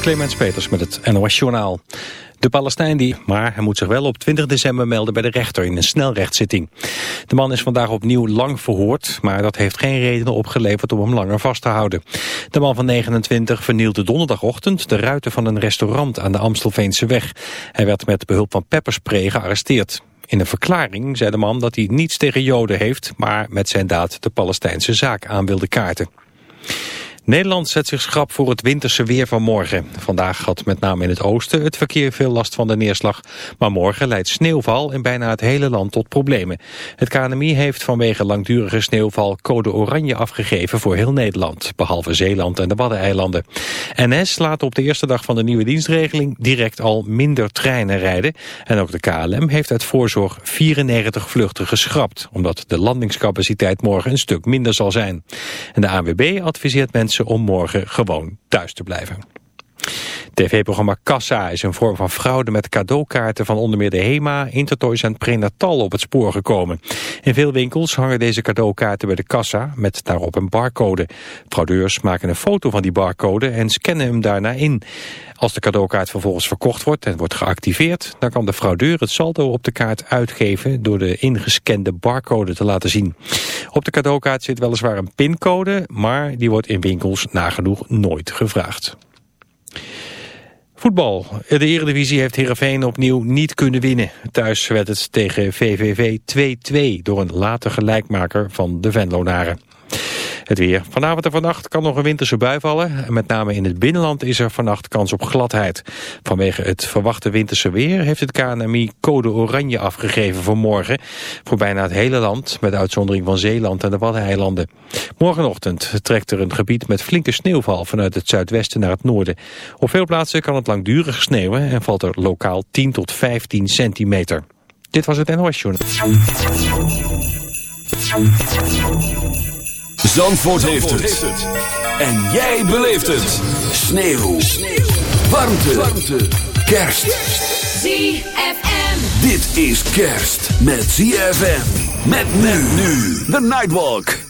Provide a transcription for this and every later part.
Clemens Peters met het NOS Journaal. De Palestijn die, maar hij moet zich wel op 20 december melden bij de rechter in een snelrechtszitting. De man is vandaag opnieuw lang verhoord, maar dat heeft geen reden opgeleverd om hem langer vast te houden. De man van 29 vernielde donderdagochtend de ruiten van een restaurant aan de Amstelveense weg. Hij werd met behulp van pepperspray gearresteerd. In een verklaring zei de man dat hij niets tegen Joden heeft, maar met zijn daad de Palestijnse zaak aan wilde kaarten. Nederland zet zich schrap voor het winterse weer van morgen. Vandaag had met name in het oosten het verkeer veel last van de neerslag. Maar morgen leidt sneeuwval in bijna het hele land tot problemen. Het KNMI heeft vanwege langdurige sneeuwval code oranje afgegeven voor heel Nederland. Behalve Zeeland en de Waddeneilanden. NS laat op de eerste dag van de nieuwe dienstregeling direct al minder treinen rijden. En ook de KLM heeft uit voorzorg 94 vluchten geschrapt. Omdat de landingscapaciteit morgen een stuk minder zal zijn. En de ANWB adviseert mensen om morgen gewoon thuis te blijven. TV-programma Kassa is een vorm van fraude met cadeaukaarten van onder meer de HEMA, Intertoys en Prenatal op het spoor gekomen. In veel winkels hangen deze cadeaukaarten bij de kassa met daarop een barcode. Fraudeurs maken een foto van die barcode en scannen hem daarna in. Als de cadeaukaart vervolgens verkocht wordt en wordt geactiveerd, dan kan de fraudeur het saldo op de kaart uitgeven door de ingescande barcode te laten zien. Op de cadeaukaart zit weliswaar een pincode, maar die wordt in winkels nagenoeg nooit gevraagd. Voetbal. De Eredivisie heeft Heerenveen opnieuw niet kunnen winnen. Thuis werd het tegen VVV 2-2 door een late gelijkmaker van de Venlonaren. Het weer. Vanavond en vannacht kan nog een winterse bui vallen. Met name in het binnenland is er vannacht kans op gladheid. Vanwege het verwachte winterse weer heeft het KNMI code oranje afgegeven voor morgen. Voor bijna het hele land, met uitzondering van Zeeland en de Waddeneilanden. Morgenochtend trekt er een gebied met flinke sneeuwval vanuit het zuidwesten naar het noorden. Op veel plaatsen kan het langdurig sneeuwen en valt er lokaal 10 tot 15 centimeter. Dit was het NOS Journal. Zandvoort, heeft, het. En jij beleeft het. Sneeuw. Sneeuw. Warmte. Warmte. Kerst. ZFM. Dit is kerst met ZFM. Met men nu. The Nightwalk.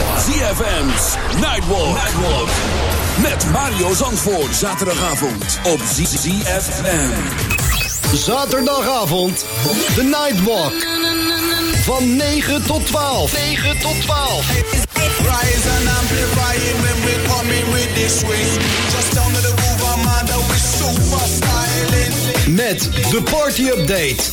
ZFM's Nightwalk. Nightwalk. Met Mario Zandvoort. Zaterdagavond op ZFM. Zaterdagavond, de Nightwalk. Van 9 tot 12. 9 tot 12. Rise and amplify it when we come in with this swing. Just down to the groove, I'm super styling. Met de party update.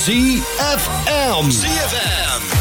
ZFM. ZFM.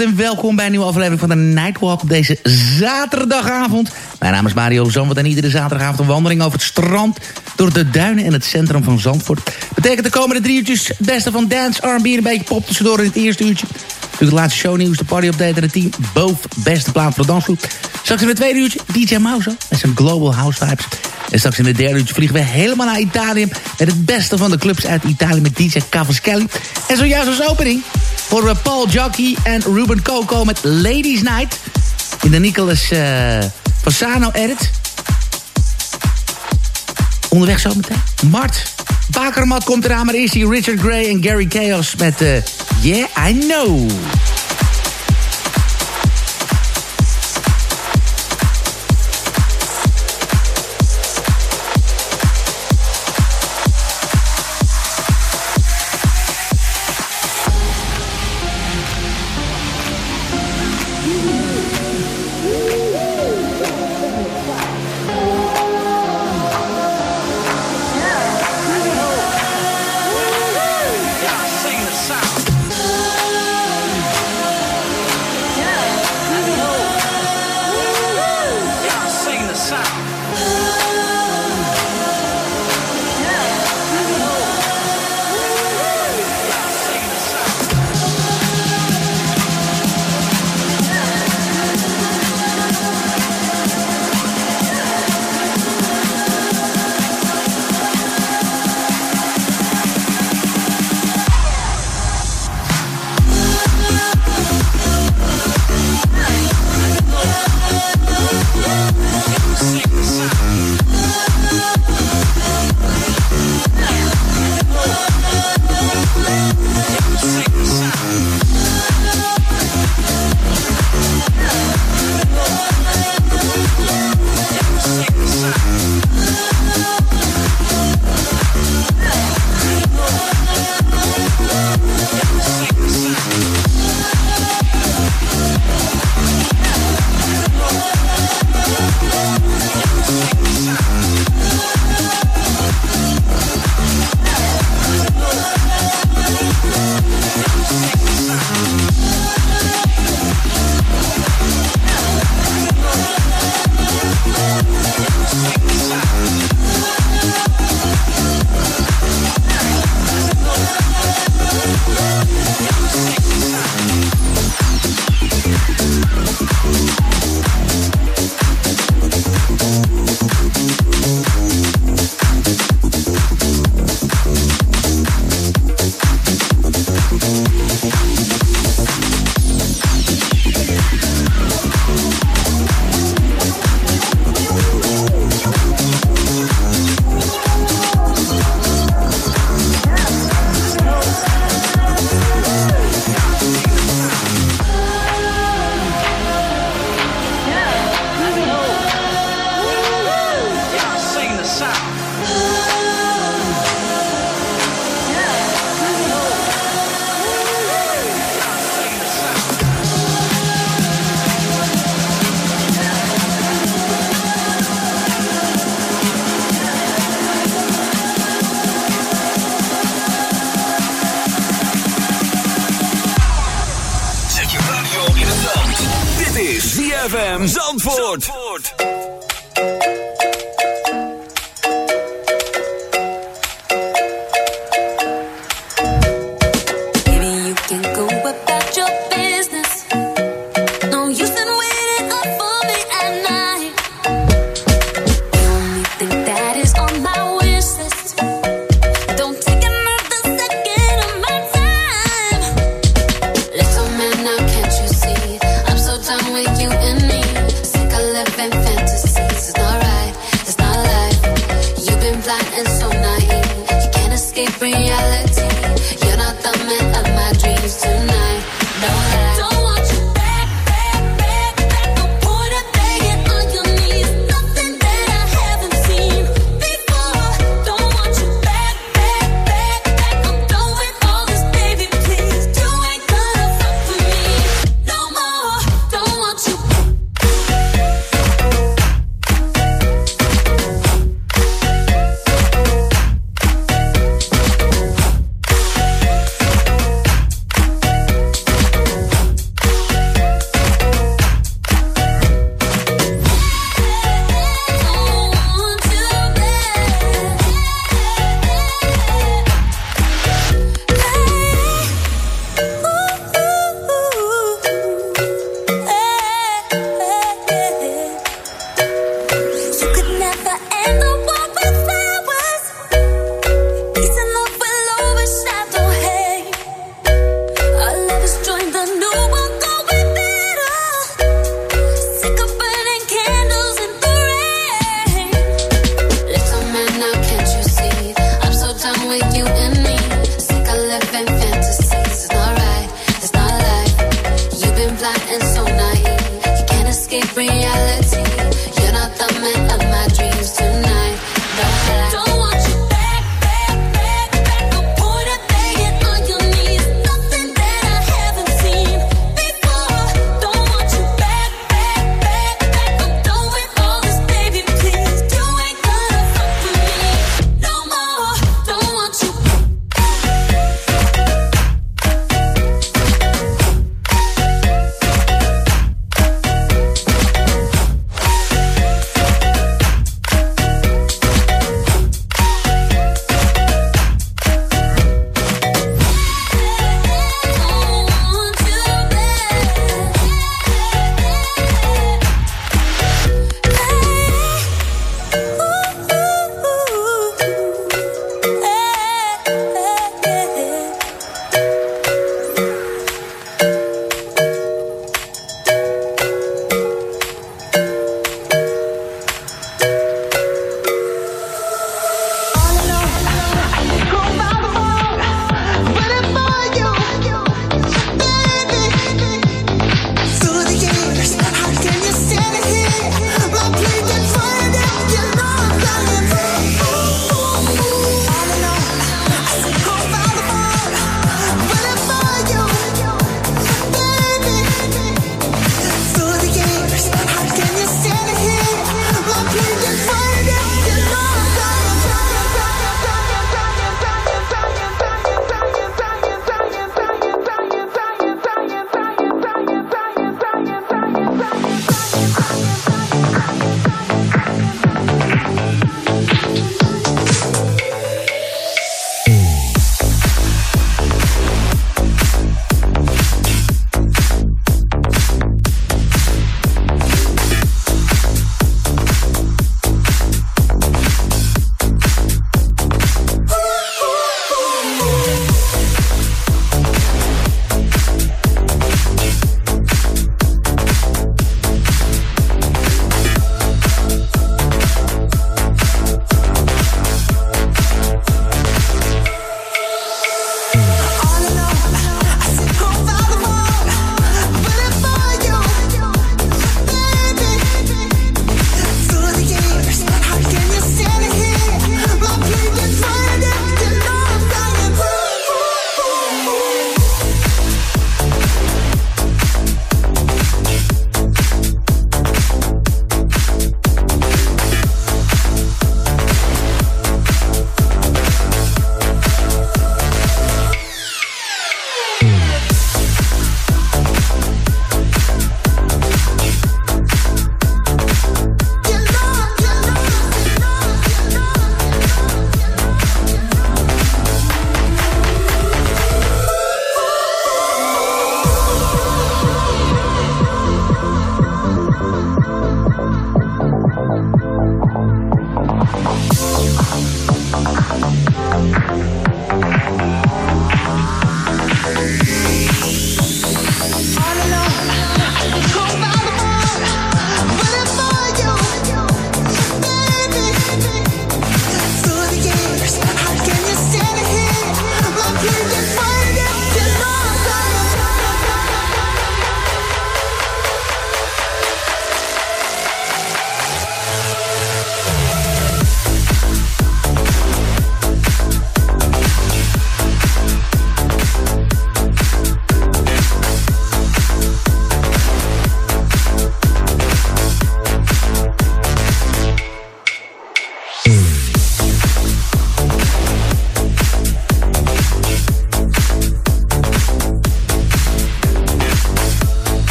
En welkom bij een nieuwe aflevering van de Nightwalk op deze zaterdagavond. Mijn naam is Mario Zandvoort en iedere zaterdagavond een wandeling over het strand... door de duinen en het centrum van Zandvoort. Betekent de komende drie uurtjes het beste van dance, R&B en een beetje pop tussendoor in het eerste uurtje. Natuurlijk de laatste shownieuws, de party update en het team. Boven beste plaat voor de dansgroep. Straks in het tweede uurtje DJ Mouse met zijn Global House Vibes. En straks in het derde uurtje vliegen we helemaal naar Italië... met het beste van de clubs uit Italië met DJ Cavaschelli. En zojuist als opening voor we Paul Jockey en Ruben Coco met Ladies Night. In de Nicolas uh, Fasano edit. Onderweg zometeen. Mart. Bakermat komt eraan, maar eerst hier Richard Gray en Gary Chaos met uh, Yeah, I Know.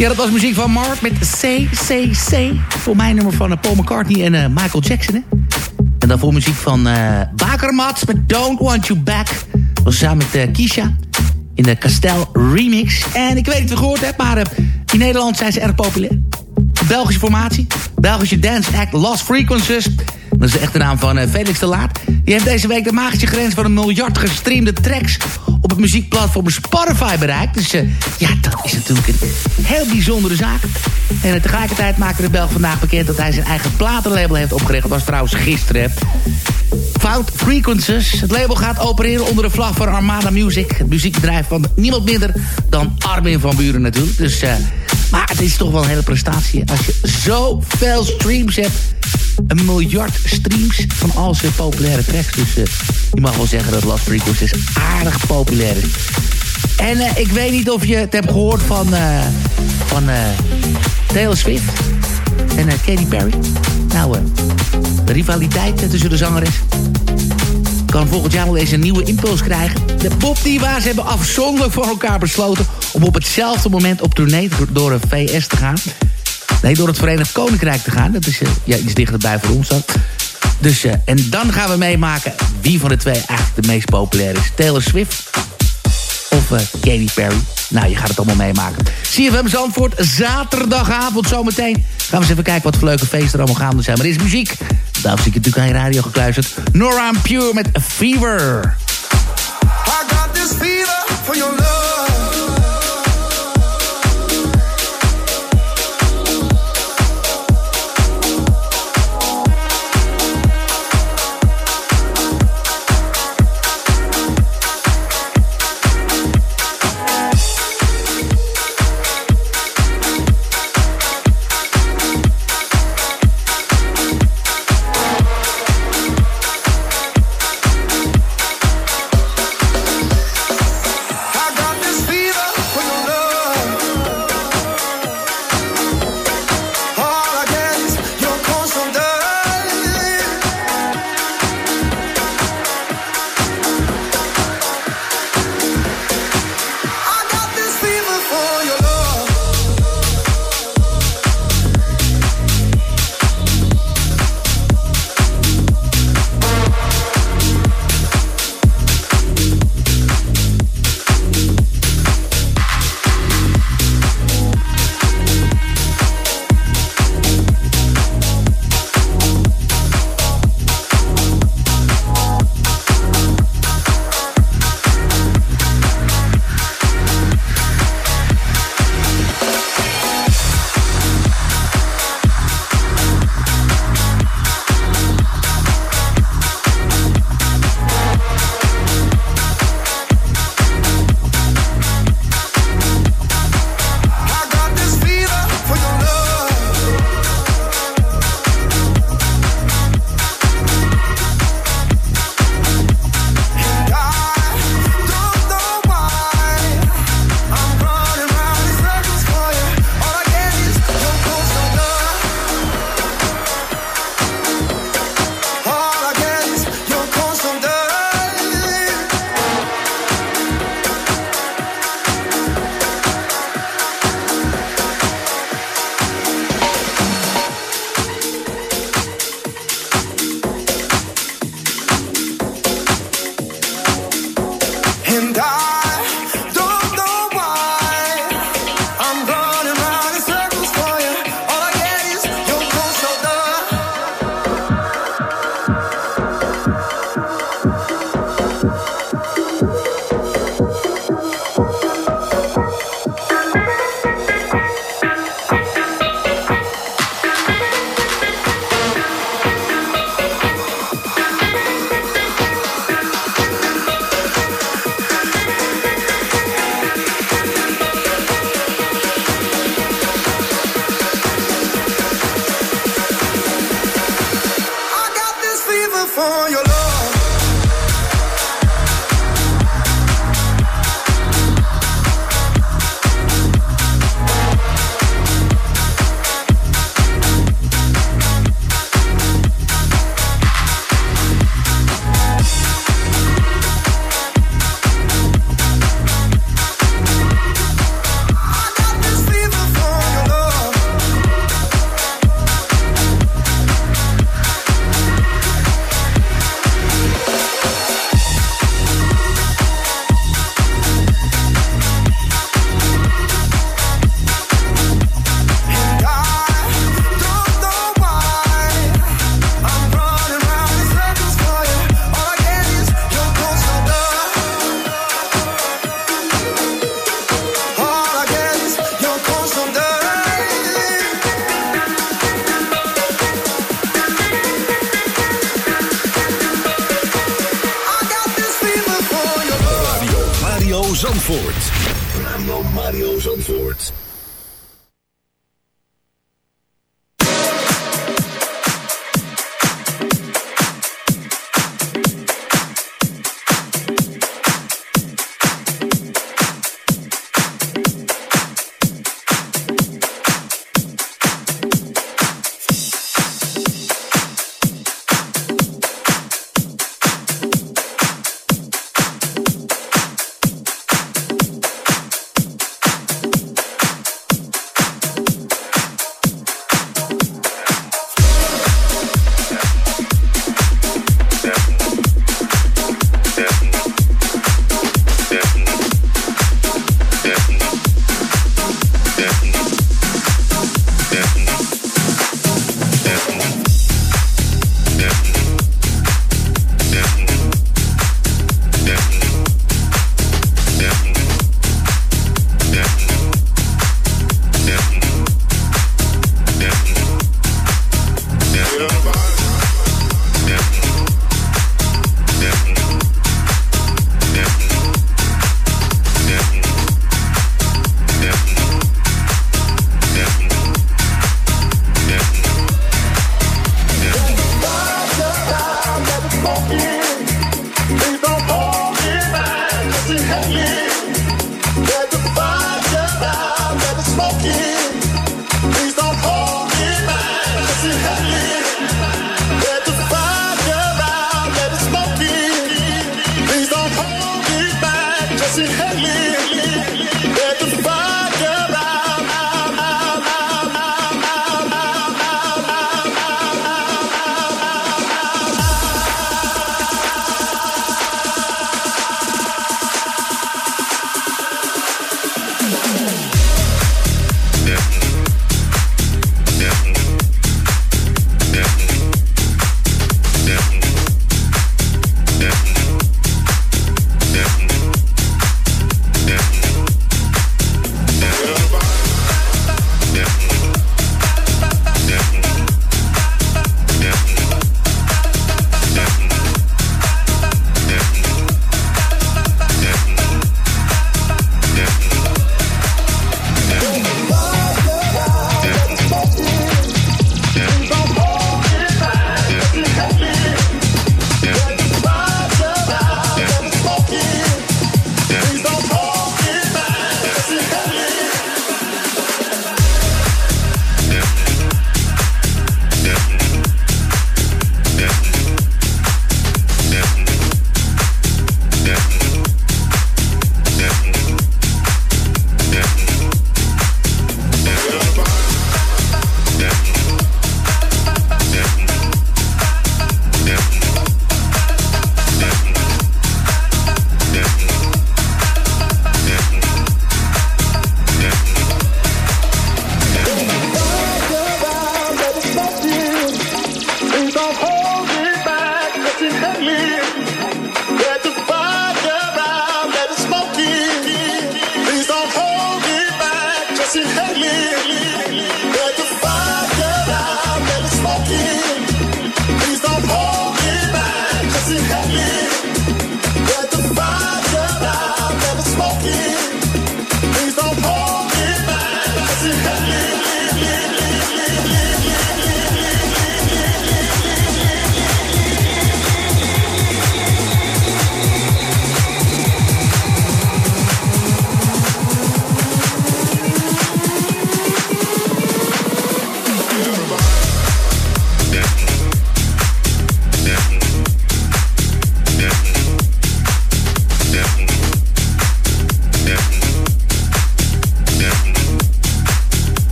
Ja, dat was muziek van Mark met CCC. Voor mijn nummer van uh, Paul McCartney en uh, Michael Jackson. Hè? En dan voor muziek van uh, Bakermats met Don't Want You Back. Dat was samen met Kisha in de Castel remix. En ik weet niet of je gehoord hebt, maar in Nederland zijn ze erg populair. Belgische formatie. Belgische dance act Lost Frequencies. Dat is de echte naam van Felix de Laat. Die heeft deze week de magische grens van een miljard gestreamde tracks op het muziekplatform Spotify bereikt. Dus uh, ja, dat is natuurlijk een heel bijzondere zaak. En uh, tegelijkertijd maakte de Belg vandaag bekend dat hij zijn eigen platenlabel heeft opgericht. Dat was trouwens gisteren. Fout Frequencies. Het label gaat opereren onder de vlag van Armada Music. Het muziekbedrijf van niemand minder dan Armin van Buren natuurlijk. Dus, uh, maar het is toch wel een hele prestatie. Als je zoveel streams hebt een miljard streams van al zijn populaire tracks. Dus uh, je mag wel zeggen dat Last Frequencies aardig populair is. En uh, ik weet niet of je het hebt gehoord van, uh, van Taylor Swift en Katy Perry. Nou, de rivaliteit tussen de zangeres kan volgend jaar wel eens een nieuwe impuls krijgen. De popdiva's hebben afzonderlijk voor elkaar besloten... om op hetzelfde moment op tournee door een VS te gaan. Nee, door het Verenigd Koninkrijk te gaan. Dat is uh, ja, iets dichterbij voor ons dan. Dus, uh, en dan gaan we meemaken wie van de twee eigenlijk de meest populair is. Taylor Swift of uh, Katy Perry. Nou, je gaat het allemaal meemaken. CFM Zandvoort, zaterdagavond zometeen. Gaan we eens even kijken wat voor leuke feesten er allemaal gaande zijn. Maar er is muziek. Daarom zie ik natuurlijk aan je radio gekluisterd. Nora Pure met Fever. I got this fever for your love.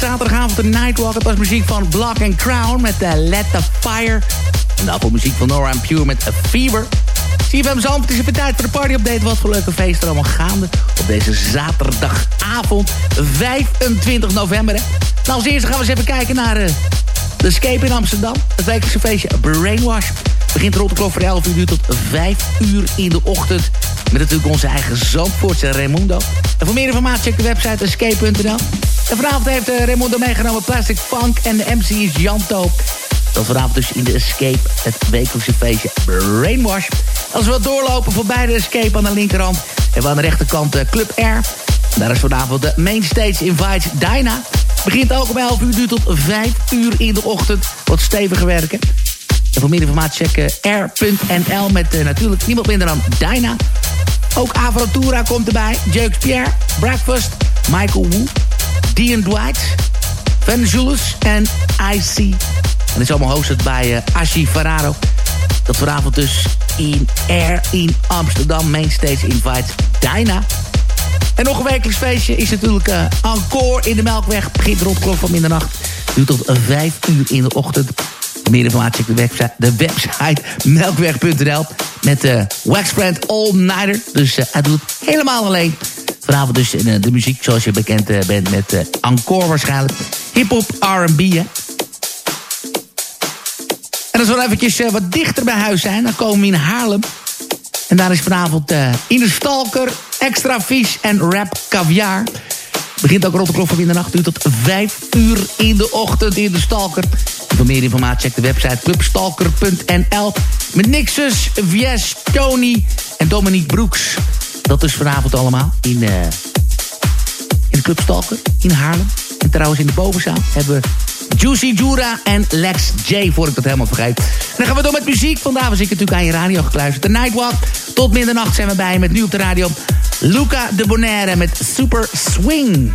Zaterdagavond de Nightwalk. Het was muziek van Block and Crown met uh, Let the Fire. En daarvoor muziek van Nora and Pure met A Fever. CFM Zandvoort het is even tijd voor de party-update. Wat voor leuke feesten er allemaal gaande op deze zaterdagavond 25 november. Nou, als eerste gaan we eens even kijken naar uh, De Escape in Amsterdam. Het wekelijkse feestje Brainwash. Begint rond de klok van 11 uur tot 5 uur in de ochtend. Met natuurlijk onze eigen Zandvoortse Raimundo. En voor meer informatie check de website escape.nl. En vanavond heeft uh, Raimundo meegenomen Plastic Funk en de MC is Janto. Dat vanavond dus in de Escape, het wekelijkse feestje Brainwash. Als we wat doorlopen voorbij de Escape aan de linkerhand... hebben we aan de rechterkant uh, Club Air. Daar is vanavond de Mainstage Invites Dyna. Begint ook om 11 uur, duurt tot 5 uur in de ochtend. Wat steviger werken. En voor meer informatie check r.nl met natuurlijk niemand minder dan Dyna. Ook Avrotura komt erbij. Jeux Pierre, Breakfast, Michael Wu, Dean Dwight, Van en IC. En dat is allemaal hosted bij uh, Ashi Ferraro. Dat vanavond dus in Air in Amsterdam. Mainstage Invite Dyna. En nog een wekelijks feestje is natuurlijk uh, Encore in de Melkweg. Begint rond klok van middernacht. Duurt tot 5 uur in de ochtend. Meer informatie op de website, melkweg.nl. Met de Waxbrand All Nighter. Dus uh, hij doet het helemaal alleen. Vanavond dus in uh, de muziek zoals je bekend uh, bent met uh, Encore waarschijnlijk. Hip-hop, R&B. En als we eventjes wat dichter bij huis zijn, dan komen we in Haarlem. En daar is vanavond in de Stalker, extra vis en rap caviar. Begint ook rond de klok van middernacht uur tot 5 uur in de ochtend in de Stalker. Voor meer informatie check de website clubstalker.nl. Met Nixus, Vies, Tony en Dominique Broeks. Dat is vanavond allemaal in, uh, in de Club Stalker in Haarlem. En trouwens in de bovenzaal hebben we Juicy Jura en Lex J, voor ik dat helemaal vergeet. Dan gaan we door met muziek. Vandaag was ik natuurlijk aan je radio gekluisterd. De Nightwalk. Tot middernacht zijn we bij met nu op de radio Luca de Bonaire met Super Swing.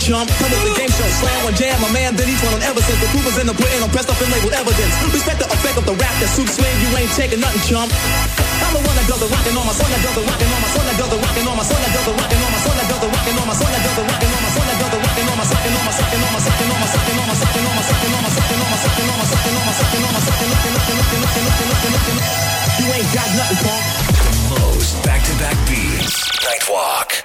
Chump. Come with the game show, slam one jam, my man. Then each one on ever since the proof is in the pudding, I'm pressed up and labeled evidence. Respect the effect of the rap that soup swing, you ain't taking nothing, chump. I'm the one that does the rockin' on my son that does the rockin' on my son that does the rockin' on my son that does the rockin' on my son that does the rockin' on my son that does the rockin' on my son that does the rockin' on my sockin' on my sockin' on my sockin' on my sockin' on my sockin' on my sockin' on my sockin' on my sockin' on my sockin' on my sockin' on my sockin' lookin' lookin' looking looking looking looking looking You ain't got nothing, punk. Most back-to-back beats. Nightwalk.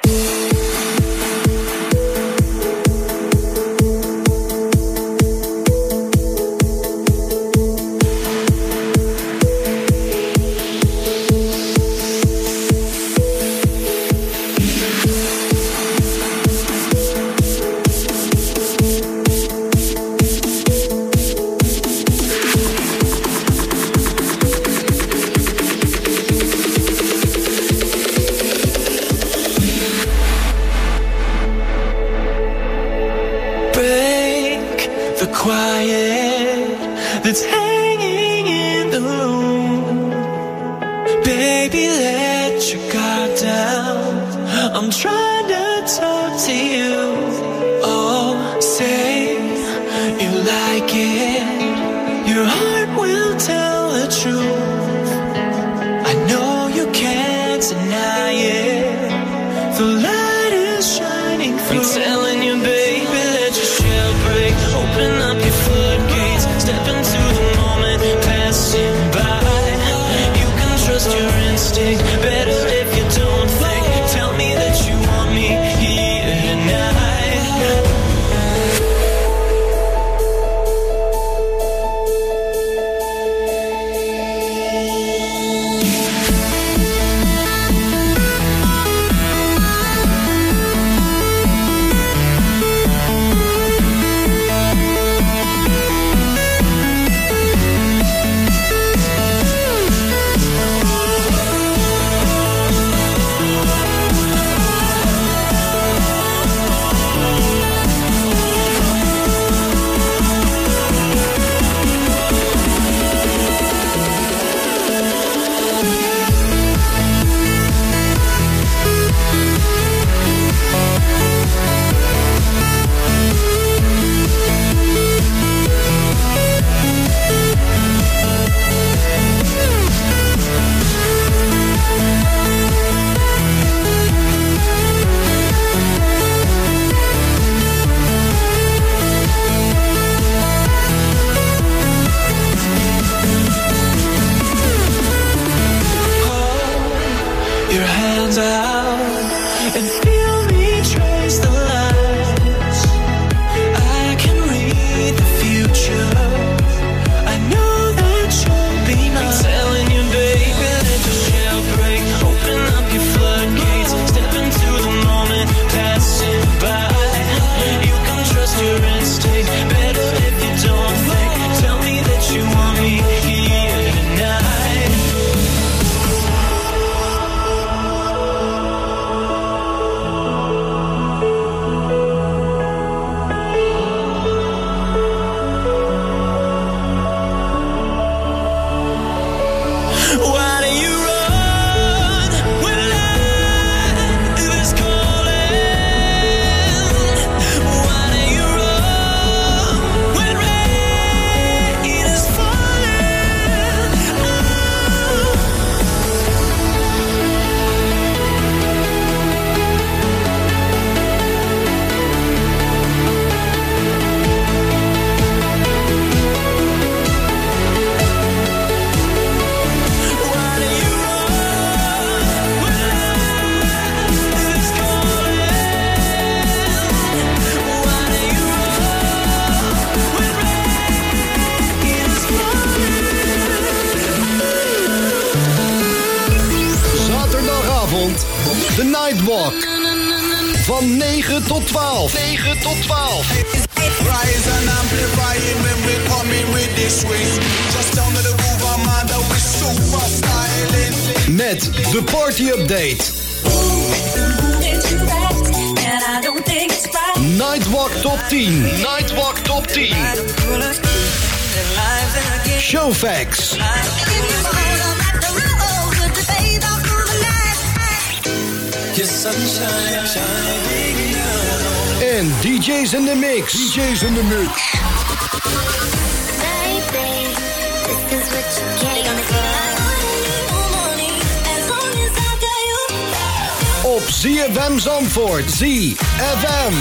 ZFM Zandvoort. ZFM.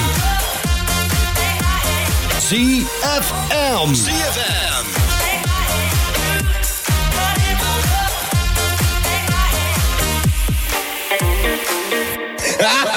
ZFM. ZFM. It's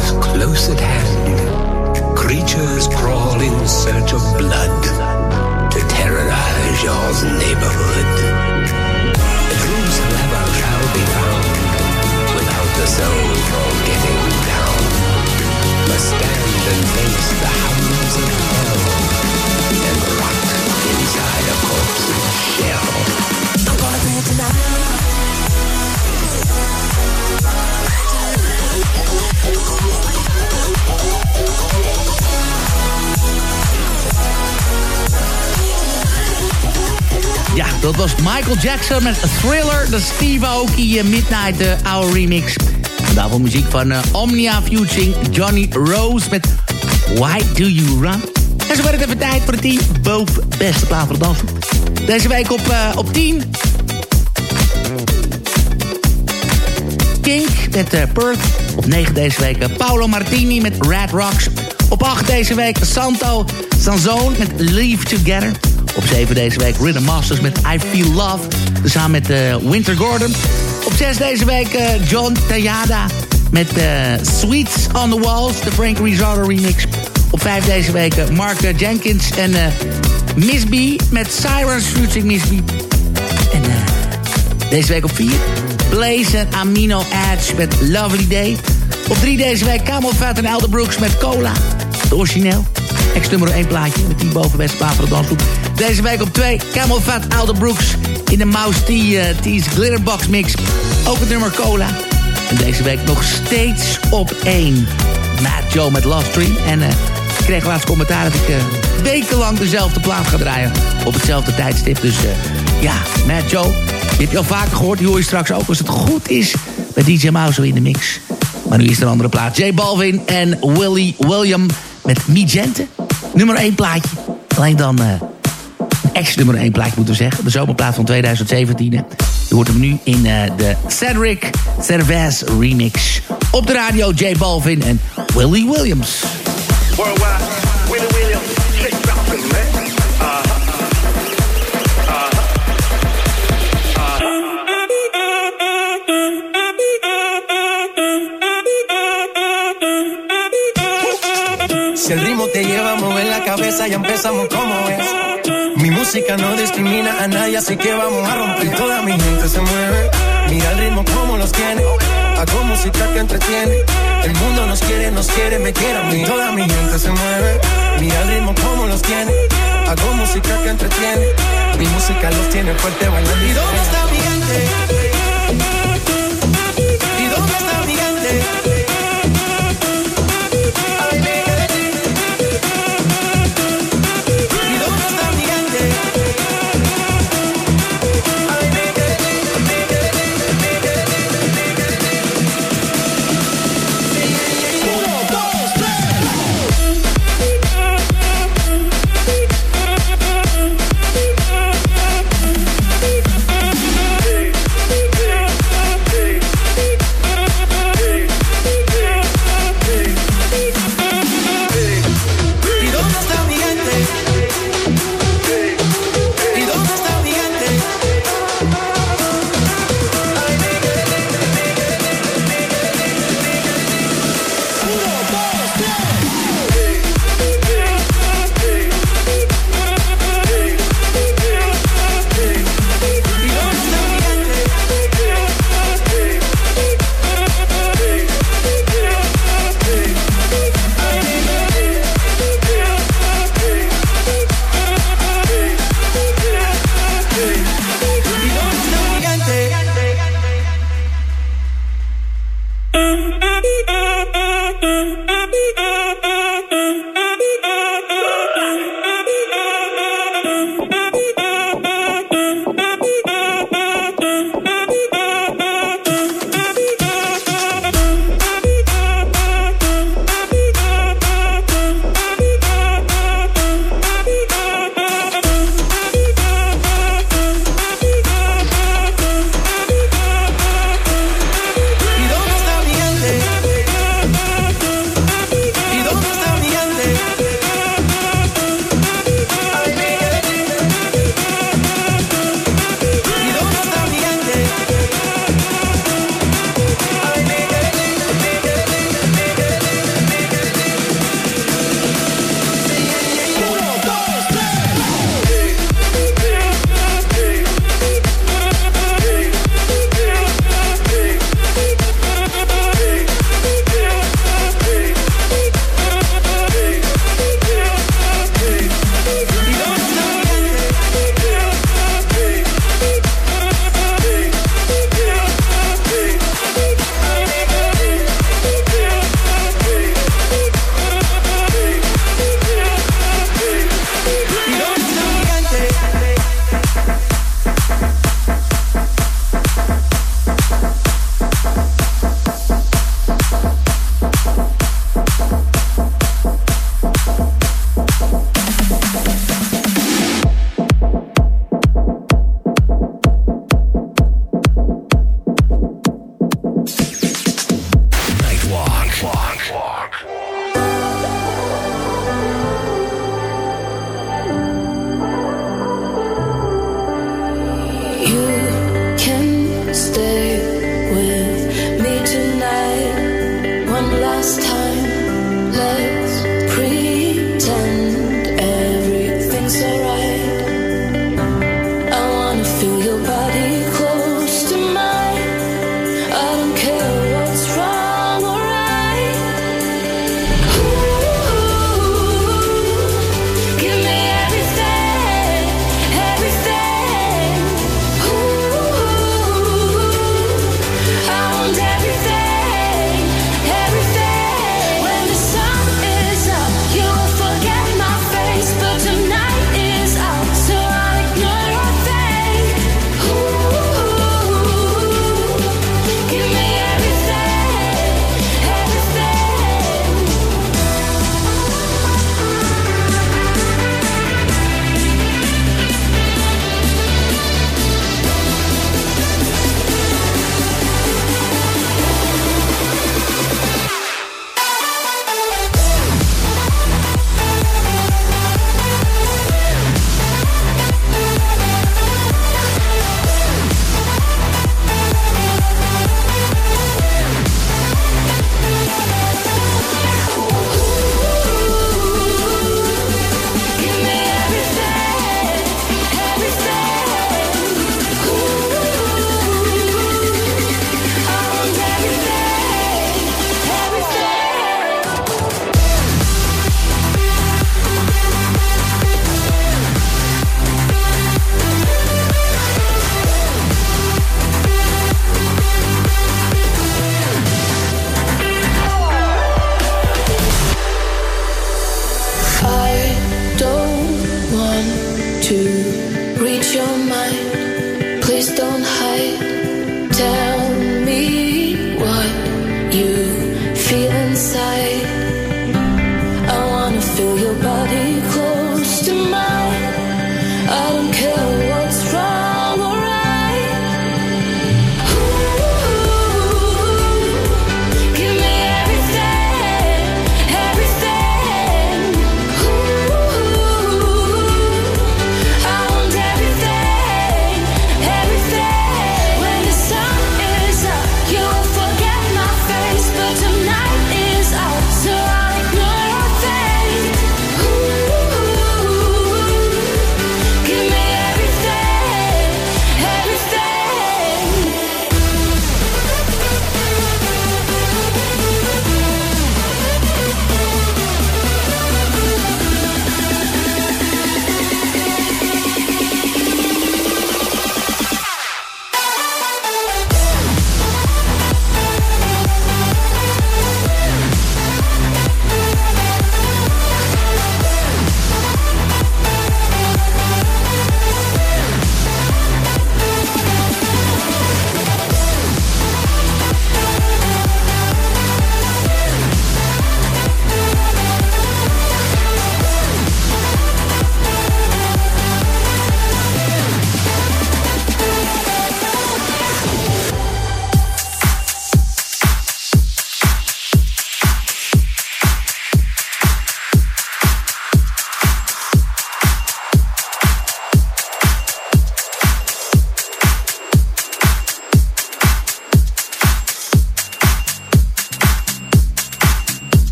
is close at hand. Creatures crawl in search of blood to terrorize your neighborhood. Whosoever shall be found without the soul for getting down must stand and face the hounds of hell and rot inside a corpse's shell. I'm gonna be tonight. Michael Jackson met Thriller, de Steve Aoki eh, Midnight uh, Hour remix. En daarvoor muziek van uh, Omnia Futuring Johnny Rose met Why Do You Run? En zo werd het even tijd voor de team boven beste plaat dans. Deze week op, uh, op 10. Kink met uh, Perth. Op 9 deze week Paolo Martini met Red Rocks. Op 8 deze week Santo Sanzone met Leave Together. Op 7 deze week Rhythm Masters met I Feel Love. Samen met uh, Winter Gordon. Op 6 deze week John Tayada met Sweets on the Walls. De Frank Rizzardo remix. Op 5 deze week Mark Jenkins en Miss B met Sirens featuring Miss B. En deze week op 4 Blaze en Amino Edge met Lovely Day. Op 3 deze week Camel Fat en Elder Brooks met Cola. De origineel. Ex-nummer 1 plaatje met 10 boven plaat voor de dansgroep. Deze week op 2 Camel Fat Elder Brooks in de Mouse T's Glitterbox mix. Ook het nummer Cola. En deze week nog steeds op 1 Matt Joe met Love Stream. En uh, ik kreeg laatst commentaar dat ik uh, wekenlang dezelfde plaat ga draaien. Op hetzelfde tijdstip. Dus ja, Matt Joe. Die heb je al vaker gehoord. Die hoor je straks ook als het goed is. Met DJ Mouse in de mix. Maar nu is er een andere plaat. J Balvin en Willie William met Migente. Nummer 1 plaatje. Alleen dan uh, een ex-nummer 1 plaatje moeten we zeggen. De zomerplaat van 2017. Je hoort hem nu in uh, de Cedric Cervez remix. Op de radio J Balvin en Willie Williams. Cabeza, ya empezamos como es. Mi música no discrimina a nadie, así que vamos a romper. Toda mi gente se mueve, mira el ritmo como los tiene. Hago música que entretiene. El mundo nos quiere, nos quiere, me quiere a mí. Toda mi gente se mueve. Mira el ritmo como los tiene. Hago música que entretiene. Mi música los tiene fuerte bailando. ¿Y dónde está mi gente?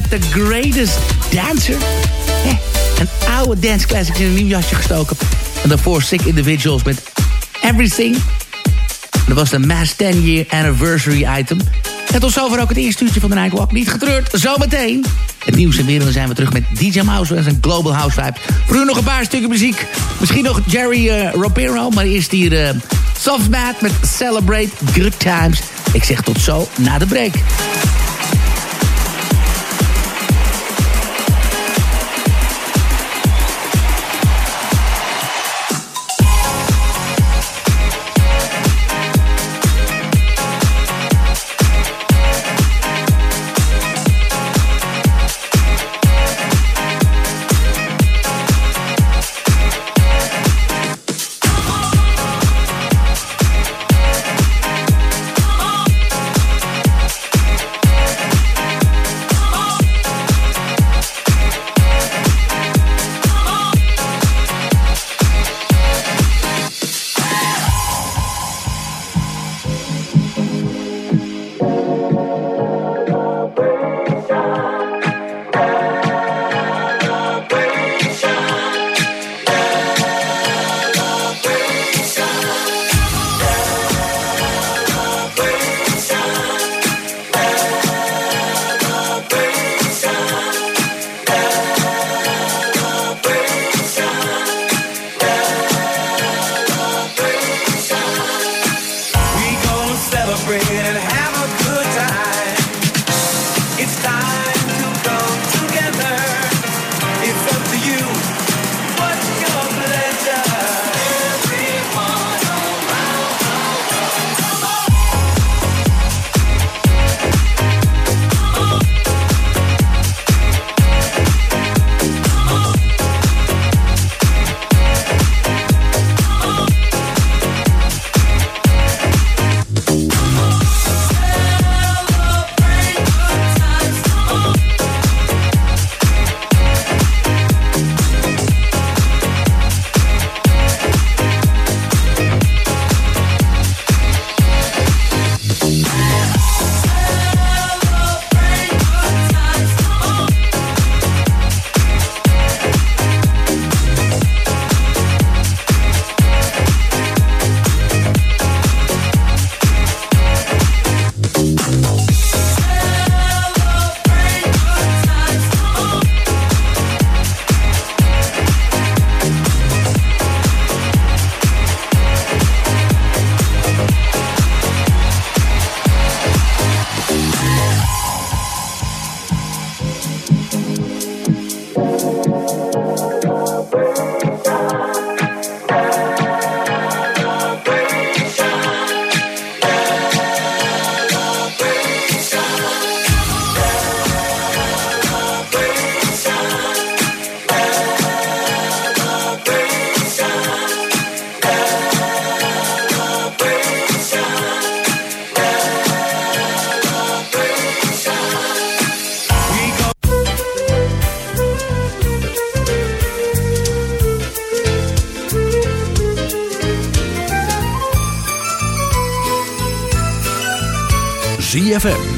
Met The Greatest Dancer. een oude dance classic in een nieuw jasje gestoken. En daarvoor Sick Individuals met Everything. Dat was de Mass 10 Year Anniversary item. En tot zover ook het eerste uurtje van de Nightwalk. Niet getreurd, zometeen. Het nieuws en weer, dan zijn we terug met DJ Mouse en zijn Global House Vibe. Voor u nog een paar stukken muziek. Misschien nog Jerry uh, Ropero, maar eerst hier uh, Softmat met Celebrate Good Times. Ik zeg tot zo na de break.